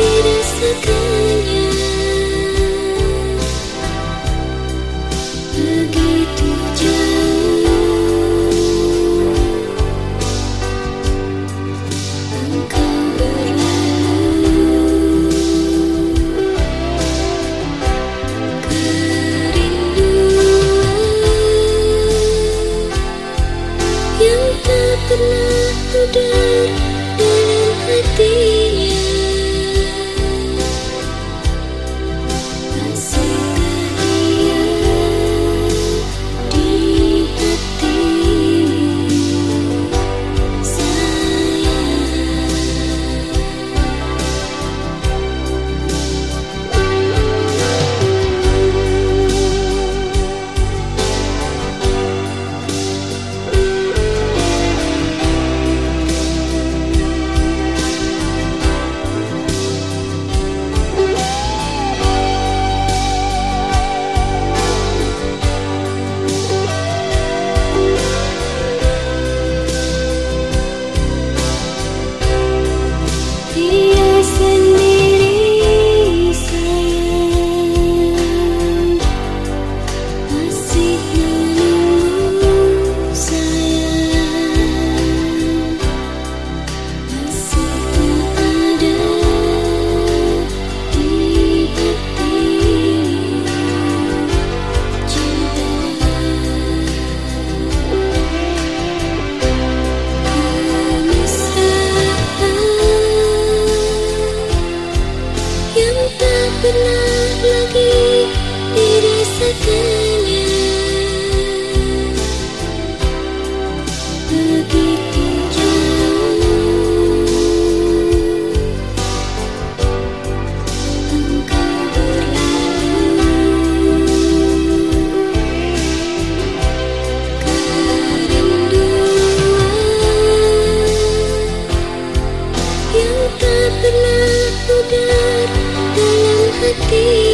dirasakannya. Begitu jauh engkau berlalu. Kerinduan yang tak pernah pudar pernah lagi dirasakannya kerinduan